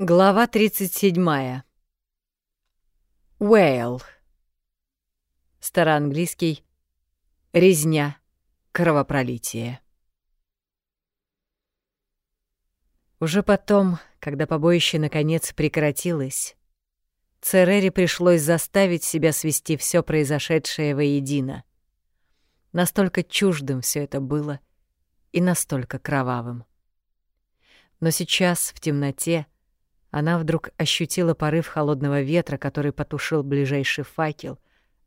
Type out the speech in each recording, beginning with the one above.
Глава 37. Уэйл. Староанглийский. Резня. Кровопролитие. Уже потом, когда побоище наконец прекратилось, Церере пришлось заставить себя свести все произошедшее воедино. Настолько чуждым все это было и настолько кровавым. Но сейчас, в темноте, она вдруг ощутила порыв холодного ветра, который потушил ближайший факел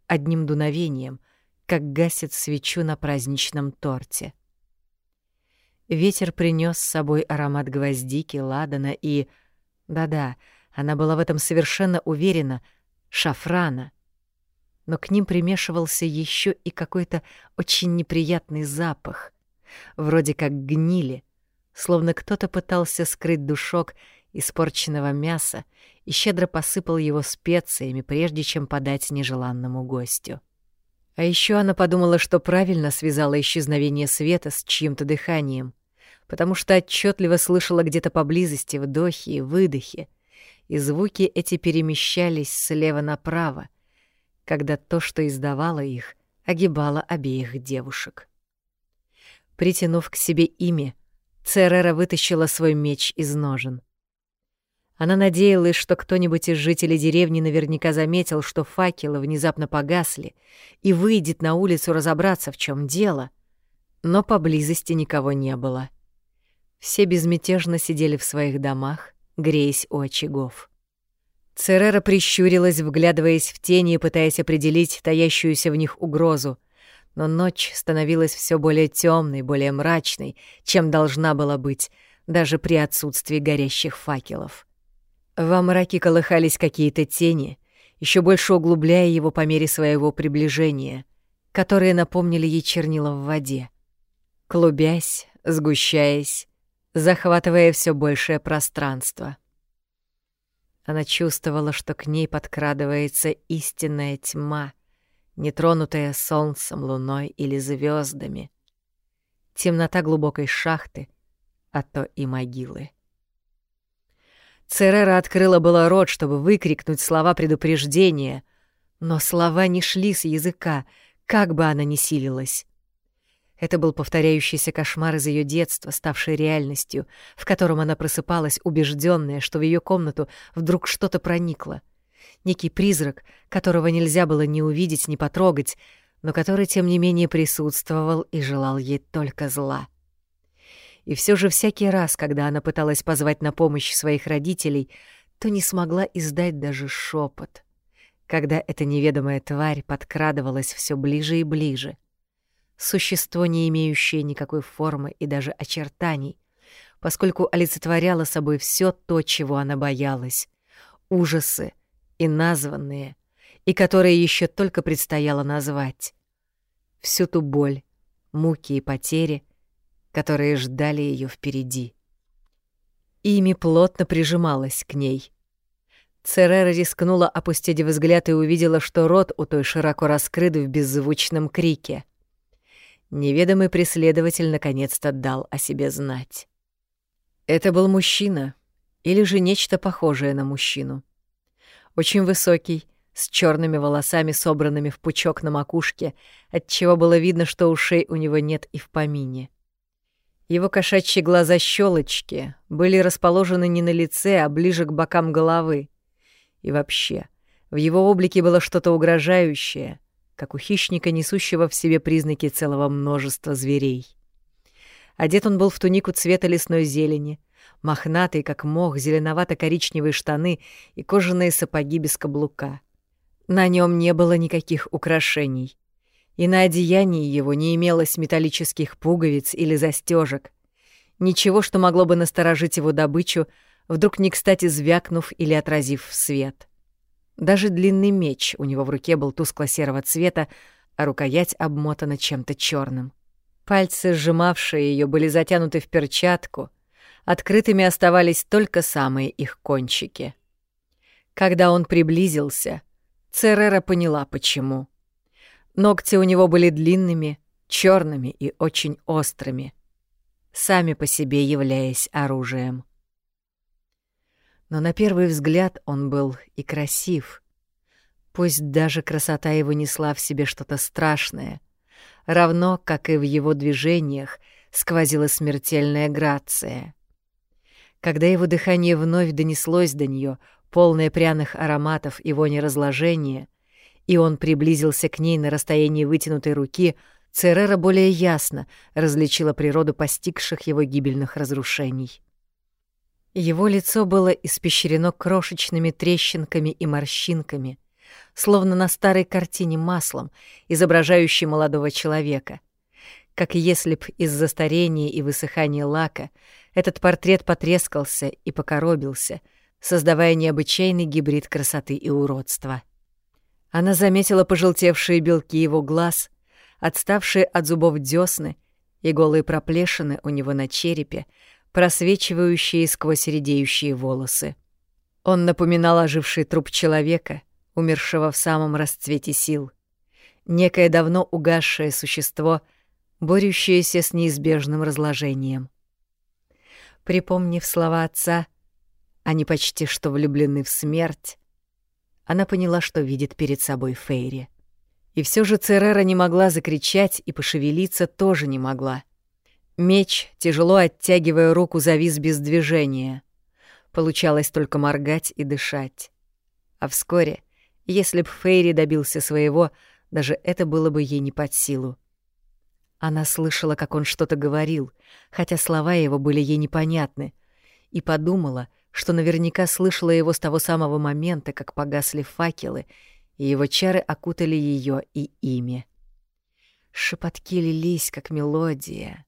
одним дуновением, как гасит свечу на праздничном торте. Ветер принес с собой аромат гвоздики, ладана и... Да-да, она была в этом совершенно уверена, шафрана. Но к ним примешивался еще и какой-то очень неприятный запах, вроде как гнили, словно кто-то пытался скрыть душок испорченного мяса и щедро посыпал его специями, прежде чем подать нежеланному гостю. А еще она подумала, что правильно связала исчезновение света с чьим-то дыханием, потому что отчетливо слышала где-то поблизости вдохи и выдохи, и звуки эти перемещались слева направо, когда то, что издавало их, огибало обеих девушек. Притянув к себе имя, Церера вытащила свой меч из ножен. Она надеялась, что кто-нибудь из жителей деревни наверняка заметил, что факелы внезапно погасли, и выйдет на улицу разобраться, в чем дело. Но поблизости никого не было. Все безмятежно сидели в своих домах, греясь у очагов. Церера прищурилась, вглядываясь в тени и пытаясь определить таящуюся в них угрозу. Но ночь становилась все более темной, более мрачной, чем должна была быть, даже при отсутствии горящих факелов. Во мраке колыхались какие-то тени, еще больше углубляя его по мере своего приближения, которые напомнили ей чернила в воде. Клубясь, сгущаясь, захватывая все большее пространство. Она чувствовала, что к ней подкрадывается истинная тьма, нетронутая солнцем, луной или звездами, темнота глубокой шахты, а то и могилы. Церера открыла было рот, чтобы выкрикнуть слова предупреждения, но слова не шли с языка, как бы она ни силилась. Это был повторяющийся кошмар из ее детства, ставший реальностью, в котором она просыпалась, убежденная, что в ее комнату вдруг что-то проникло. Некий призрак, которого нельзя было ни увидеть, ни потрогать, но который, тем не менее, присутствовал и желал ей только зла. И все же всякий раз, когда она пыталась позвать на помощь своих родителей, то не смогла издать даже шепот, когда эта неведомая тварь подкрадывалась все ближе и ближе. Существо, не имеющее никакой формы и даже очертаний, поскольку олицетворяло собой все то, чего она боялась, ужасы и названные, и которые еще только предстояло назвать. Всю ту боль, муки и потери — которые ждали ее впереди. Ими плотно прижималась к ней. Церера рискнула опустить взгляд и увидела, что рот у той широко раскрыт в беззвучном крике. Неведомый преследователь наконец-то дал о себе знать. Это был мужчина, или же нечто похожее на мужчину. Очень высокий, с черными волосами, собранными в пучок на макушке, отчего было видно, что ушей у него нет и в помине. Его кошачьи глаза-щелочки были расположены не на лице, а ближе к бокам головы. И вообще, в его облике было что-то угрожающее, как у хищника, несущего в себе признаки целого множества зверей. Одет он был в тунику цвета лесной зелени, мохнатый, как мох, зеленовато-коричневые штаны и кожаные сапоги без каблука. На нем не было никаких украшений и на одеянии его не имелось металлических пуговиц или застежек. Ничего, что могло бы насторожить его добычу, вдруг не кстати звякнув или отразив свет. Даже длинный меч у него в руке был тускло-серого цвета, а рукоять обмотана чем-то черным. Пальцы, сжимавшие ее, были затянуты в перчатку, открытыми оставались только самые их кончики. Когда он приблизился, Церера поняла, почему. Ногти у него были длинными, черными и очень острыми, сами по себе являясь оружием. Но на первый взгляд он был и красив. Пусть даже красота его несла в себе что-то страшное, равно как и в его движениях сквозила смертельная грация. Когда его дыхание вновь донеслось до нее, полное пряных ароматов и вони разложения, и он приблизился к ней на расстоянии вытянутой руки, Церера более ясно различила природу постигших его гибельных разрушений. Его лицо было испещрено крошечными трещинками и морщинками, словно на старой картине маслом, изображающей молодого человека. Как если б из-за старения и высыхания лака этот портрет потрескался и покоробился, создавая необычайный гибрид красоты и уродства. Она заметила пожелтевшие белки его глаз, отставшие от зубов десны и голые проплешины у него на черепе, просвечивающие сквозь редеющие волосы. Он напоминал оживший труп человека, умершего в самом расцвете сил. Некое давно угасшее существо, борющееся с неизбежным разложением. Припомнив слова отца, они почти что влюблены в смерть, она поняла, что видит перед собой Фейри. И все же Церера не могла закричать и пошевелиться тоже не могла. Меч, тяжело оттягивая руку, завис без движения. Получалось только моргать и дышать. А вскоре, если б Фейри добился своего, даже это было бы ей не под силу. Она слышала, как он что-то говорил, хотя слова его были ей непонятны, и подумала — что наверняка слышала его с того самого момента, как погасли факелы, и его чары окутали ее и имя. Шепотки лились, как мелодия,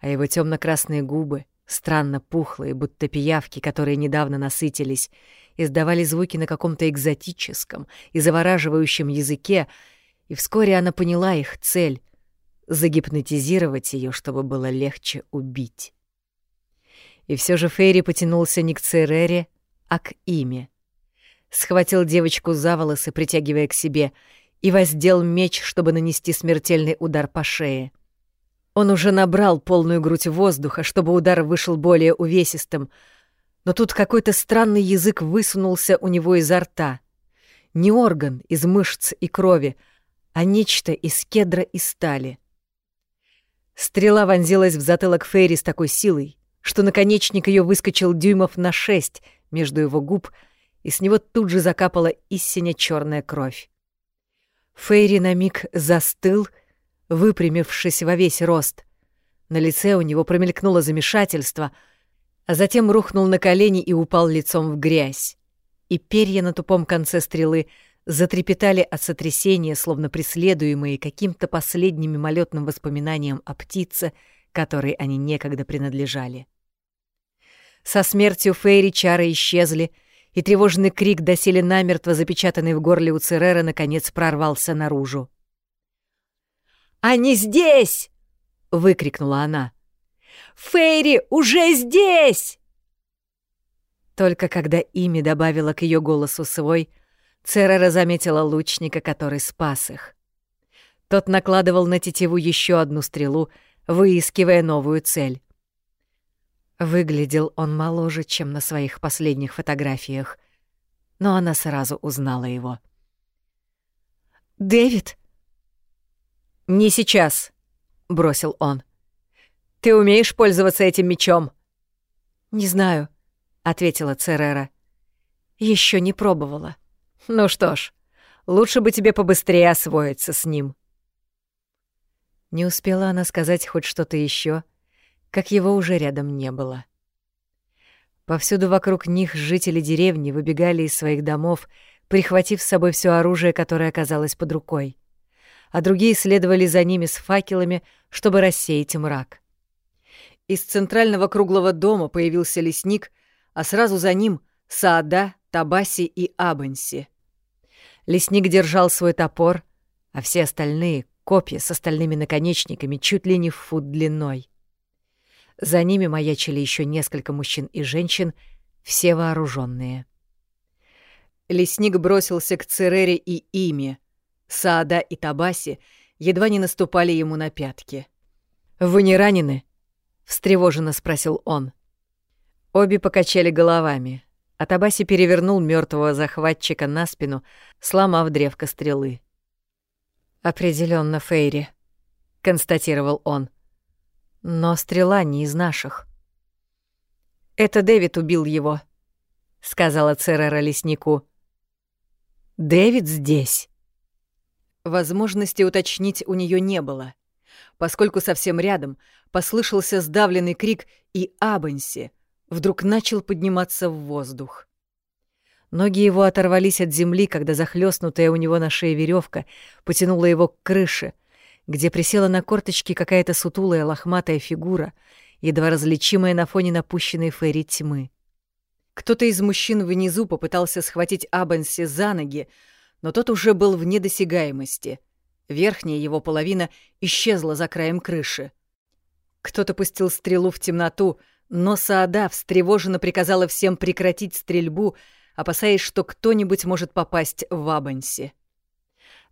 а его темно красные губы, странно пухлые, будто пиявки, которые недавно насытились, издавали звуки на каком-то экзотическом и завораживающем языке, и вскоре она поняла их цель — загипнотизировать ее, чтобы было легче убить. И все же Фейри потянулся не к Церере, а к Име. Схватил девочку за волосы, притягивая к себе, и воздел меч, чтобы нанести смертельный удар по шее. Он уже набрал полную грудь воздуха, чтобы удар вышел более увесистым, но тут какой-то странный язык высунулся у него изо рта. Не орган из мышц и крови, а нечто из кедра и стали. Стрела вонзилась в затылок Фейри с такой силой, что наконечник ее выскочил дюймов на шесть между его губ, и с него тут же закапала истинно черная кровь. Фейри на миг застыл, выпрямившись во весь рост. На лице у него промелькнуло замешательство, а затем рухнул на колени и упал лицом в грязь. И перья на тупом конце стрелы затрепетали от сотрясения, словно преследуемые каким-то последним мимолетным воспоминанием о птице, которой они некогда принадлежали. Со смертью Фейри чары исчезли, и тревожный крик, доселе намертво запечатанный в горле у Церера, наконец прорвался наружу. «Они здесь!» — выкрикнула она. «Фейри уже здесь!» Только когда имя добавила к ее голосу свой, Церера заметила лучника, который спас их. Тот накладывал на тетиву еще одну стрелу, выискивая новую цель. Выглядел он моложе, чем на своих последних фотографиях, но она сразу узнала его. «Дэвид!» «Не сейчас», — бросил он. «Ты умеешь пользоваться этим мечом?» «Не знаю», — ответила Церера. Еще не пробовала». «Ну что ж, лучше бы тебе побыстрее освоиться с ним». Не успела она сказать хоть что-то еще, — как его уже рядом не было. Повсюду вокруг них жители деревни выбегали из своих домов, прихватив с собой все оружие, которое оказалось под рукой, а другие следовали за ними с факелами, чтобы рассеять мрак. Из центрального круглого дома появился лесник, а сразу за ним — Саада, Табаси и Абанси. Лесник держал свой топор, а все остальные — копья с остальными наконечниками чуть ли не в фут длиной. За ними маячили еще несколько мужчин и женщин, все вооруженные. Лесник бросился к Церере и Име. Саада и Табаси едва не наступали ему на пятки. «Вы не ранены?» — встревоженно спросил он. Обе покачали головами. Атабаси перевернул мертвого захватчика на спину, сломав древко стрелы. Определенно Фейри, констатировал он. Но стрела не из наших. Это Дэвид убил его, сказала Церера леснику. Дэвид здесь. Возможности уточнить у нее не было, поскольку совсем рядом послышался сдавленный крик, и Абанси вдруг начал подниматься в воздух. Ноги его оторвались от земли, когда захлестнутая у него на шее веревка потянула его к крыше, где присела на корточки какая-то сутулая лохматая фигура, едва различимая на фоне напущенной фейри тьмы. Кто-то из мужчин внизу попытался схватить Абанси за ноги, но тот уже был вне досягаемости. Верхняя его половина исчезла за краем крыши. Кто-то пустил стрелу в темноту, но Саада встревоженно приказала всем прекратить стрельбу, опасаясь, что кто-нибудь может попасть в Абанси.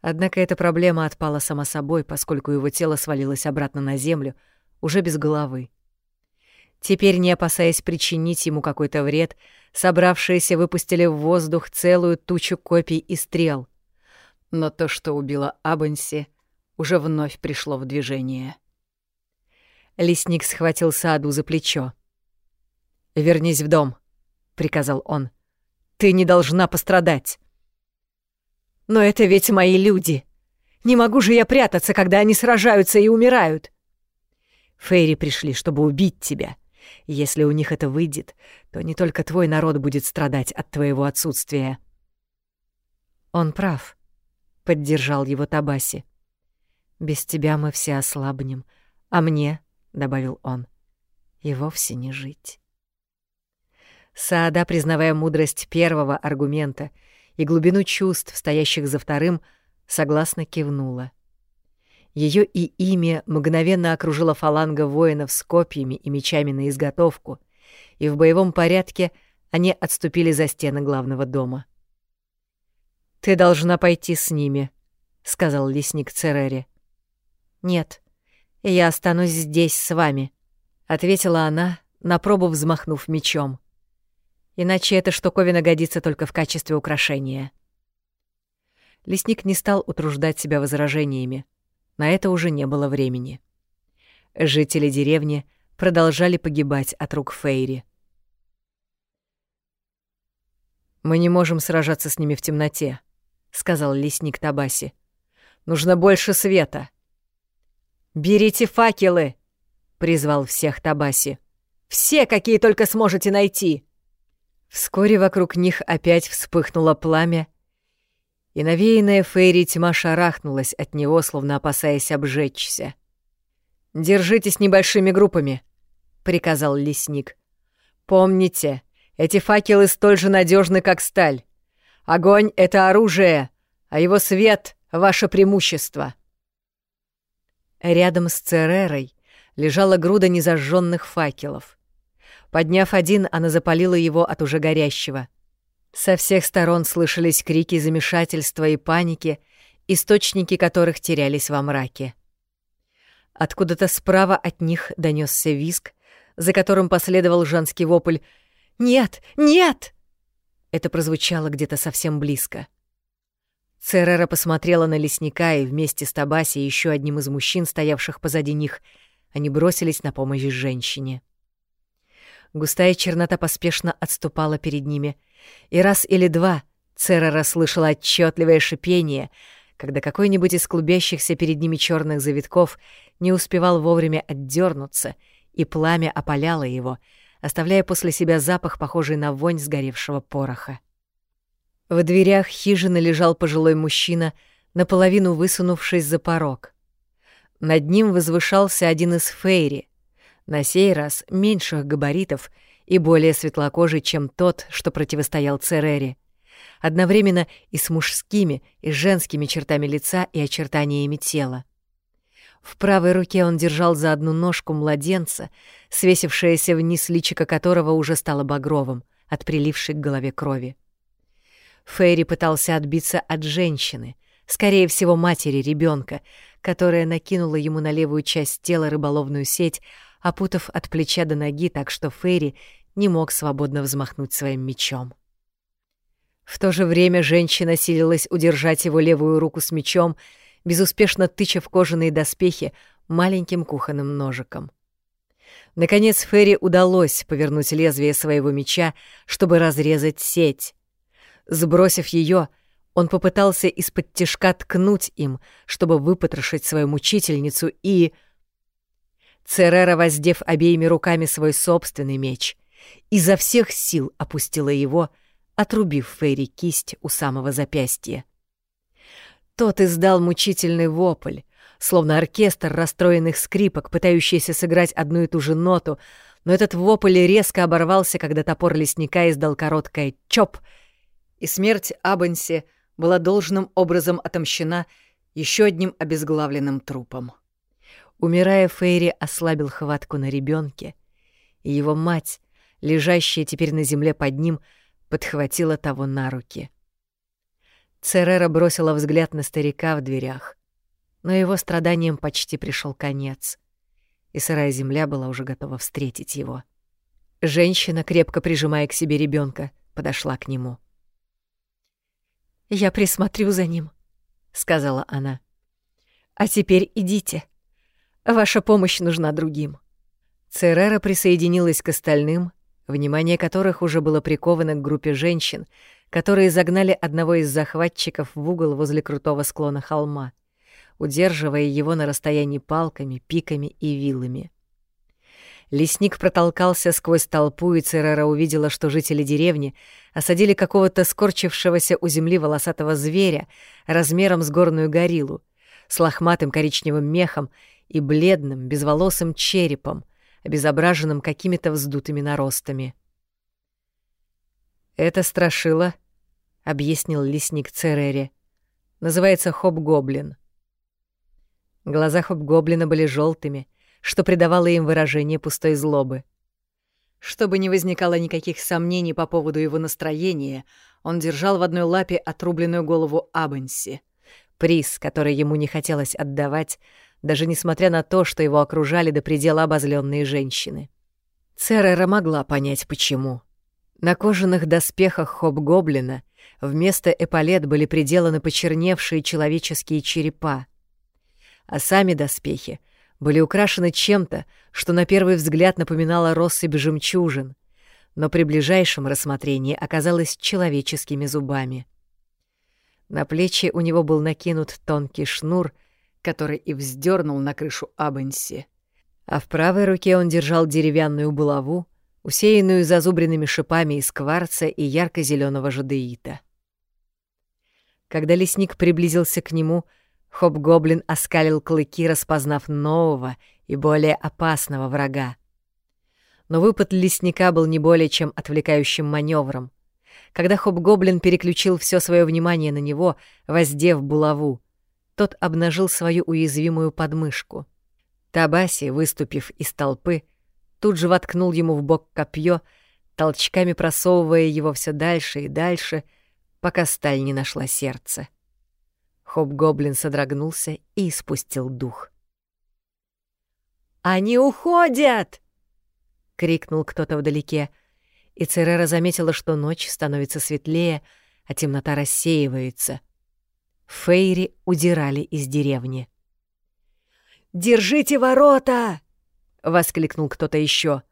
Однако эта проблема отпала сама собой, поскольку его тело свалилось обратно на землю, уже без головы. Теперь, не опасаясь причинить ему какой-то вред, собравшиеся выпустили в воздух целую тучу копий и стрел. Но то, что убило Абанси, уже вновь пришло в движение. Лесник схватил Сааду за плечо. «Вернись в дом», — приказал он. «Ты не должна пострадать». «Но это ведь мои люди. Не могу же я прятаться, когда они сражаются и умирают». «Фейри пришли, чтобы убить тебя. Если у них это выйдет, то не только твой народ будет страдать от твоего отсутствия». «Он прав», — поддержал его Табаси. «Без тебя мы все ослабнем, а мне, — добавил он, — и вовсе не жить». Саада, признавая мудрость первого аргумента и глубину чувств, стоящих за вторым, согласно кивнула. Ее и имя мгновенно окружила фаланга воинов с копьями и мечами на изготовку, и в боевом порядке они отступили за стены главного дома. «Ты должна пойти с ними», — сказал лесник Церере. «Нет, я останусь здесь с вами», — ответила она, на пробу взмахнув мечом иначе эта штуковина годится только в качестве украшения. Лесник не стал утруждать себя возражениями. На это уже не было времени. Жители деревни продолжали погибать от рук Фейри. «Мы не можем сражаться с ними в темноте», — сказал лесник Табаси. «Нужно больше света». «Берите факелы!» — призвал всех Табаси. «Все, какие только сможете найти!» Вскоре вокруг них опять вспыхнуло пламя, и навеянная Фейри тьма шарахнулась от него, словно опасаясь обжечься. «Держитесь небольшими группами», — приказал лесник. «Помните, эти факелы столь же надежны, как сталь. Огонь — это оружие, а его свет — ваше преимущество». Рядом с Церерой лежала груда незажженных факелов. Подняв один, она запалила его от уже горящего. Со всех сторон слышались крики замешательства и паники, источники которых терялись во мраке. Откуда-то справа от них донесся виск, за которым последовал женский вопль «Нет! Нет!» Это прозвучало где-то совсем близко. Церера посмотрела на лесника, и вместе с Табаси и еще одним из мужчин, стоявших позади них, они бросились на помощь женщине. Густая чернота поспешно отступала перед ними. И раз или два Цера расслышала отчетливое шипение, когда какой-нибудь из клубящихся перед ними черных завитков не успевал вовремя отдернуться, и пламя опаляло его, оставляя после себя запах, похожий на вонь сгоревшего пороха. В дверях хижины лежал пожилой мужчина, наполовину высунувшись за порог. Над ним возвышался один из фейри, на сей раз меньших габаритов и более светлокожий, чем тот, что противостоял Церере. Одновременно и с мужскими, и с женскими чертами лица и очертаниями тела. В правой руке он держал за одну ножку младенца, свесившееся вниз личико которого уже стало багровым от прилившей к голове крови. Фейри пытался отбиться от женщины, скорее всего, матери ребенка, которая накинула ему на левую часть тела рыболовную сеть, опутав от плеча до ноги так, что Ферри не мог свободно взмахнуть своим мечом. В то же время женщина силилась удержать его левую руку с мечом, безуспешно тыча в кожаные доспехи маленьким кухонным ножиком. Наконец Ферри удалось повернуть лезвие своего меча, чтобы разрезать сеть. Сбросив ее, он попытался из-под тишка ткнуть им, чтобы выпотрошить свою мучительницу, и... Церера, воздев обеими руками свой собственный меч, изо всех сил опустила его, отрубив Фейри кисть у самого запястья. Тот издал мучительный вопль, словно оркестр расстроенных скрипок, пытающийся сыграть одну и ту же ноту, но этот вопль резко оборвался, когда топор лесника издал короткое «чоп», и смерть Абанси была должным образом отомщена еще одним обезглавленным трупом. Умирая, Фейри ослабил хватку на ребенке, и его мать, лежащая теперь на земле под ним, подхватила того на руки. Церера бросила взгляд на старика в дверях, но его страданиям почти пришел конец, и сырая земля была уже готова встретить его. Женщина, крепко прижимая к себе ребенка, подошла к нему. «Я присмотрю за ним», — сказала она. «А теперь идите. Ваша помощь нужна другим». Церера присоединилась к остальным, внимание которых уже было приковано к группе женщин, которые загнали одного из захватчиков в угол возле крутого склона холма, удерживая его на расстоянии палками, пиками и вилами. Лесник протолкался сквозь толпу, и Церера увидела, что жители деревни осадили какого-то скорчившегося у земли волосатого зверя размером с горную гориллу, с лохматым коричневым мехом и бледным, безволосым черепом, обезображенным какими-то вздутыми наростами. «Это страшило», — объяснил лесник Церере. «Называется Хоп-Гоблин». Глаза Хоп-Гоблина были желтыми, что придавало им выражение пустой злобы. Чтобы не возникало никаких сомнений по поводу его настроения, он держал в одной лапе отрубленную голову Абенси, приз, который ему не хотелось отдавать, даже несмотря на то, что его окружали до предела обозленные женщины. Церера могла понять, почему. На кожаных доспехах Хоп-Гоблина — Вместо эполет были приделаны почерневшие человеческие черепа, а сами доспехи были украшены чем-то, что на первый взгляд напоминало россыпь жемчужин, но при ближайшем рассмотрении оказалось человеческими зубами. На плечи у него был накинут тонкий шнур, который и вздернул на крышу Абенси, а в правой руке он держал деревянную булаву, усеянную зазубренными шипами из кварца и ярко зеленого жадеита. Когда лесник приблизился к нему, Хоп-гоблин оскалил клыки, распознав нового и более опасного врага. Но выпад лесника был не более чем отвлекающим маневром. Когда Хоп-гоблин переключил все свое внимание на него, воздев булаву, тот обнажил свою уязвимую подмышку. Табаси, выступив из толпы, тут же воткнул ему в бок копье, толчками просовывая его все дальше и дальше — пока сталь не нашла сердце. Хоп-гоблин содрогнулся и испустил дух. «Они уходят!» — крикнул кто-то вдалеке, и Церера заметила, что ночь становится светлее, а темнота рассеивается. Фейри удирали из деревни. «Держите ворота!» — воскликнул кто-то еще.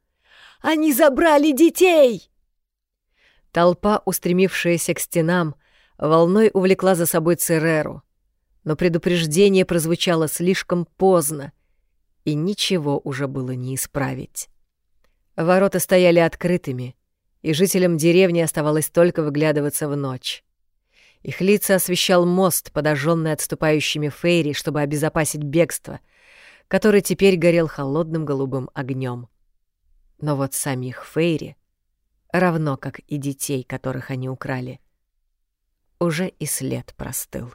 «Они забрали детей!» Толпа, устремившаяся к стенам, волной увлекла за собой Цереру. Но предупреждение прозвучало слишком поздно, и ничего уже было не исправить. Ворота стояли открытыми, и жителям деревни оставалось только выглядываться в ночь. Их лица освещал мост, подожженный отступающими фейри, чтобы обезопасить бегство, который теперь горел холодным голубым огнем. Но вот самих фейри равно как и детей, которых они украли. Уже и след простыл.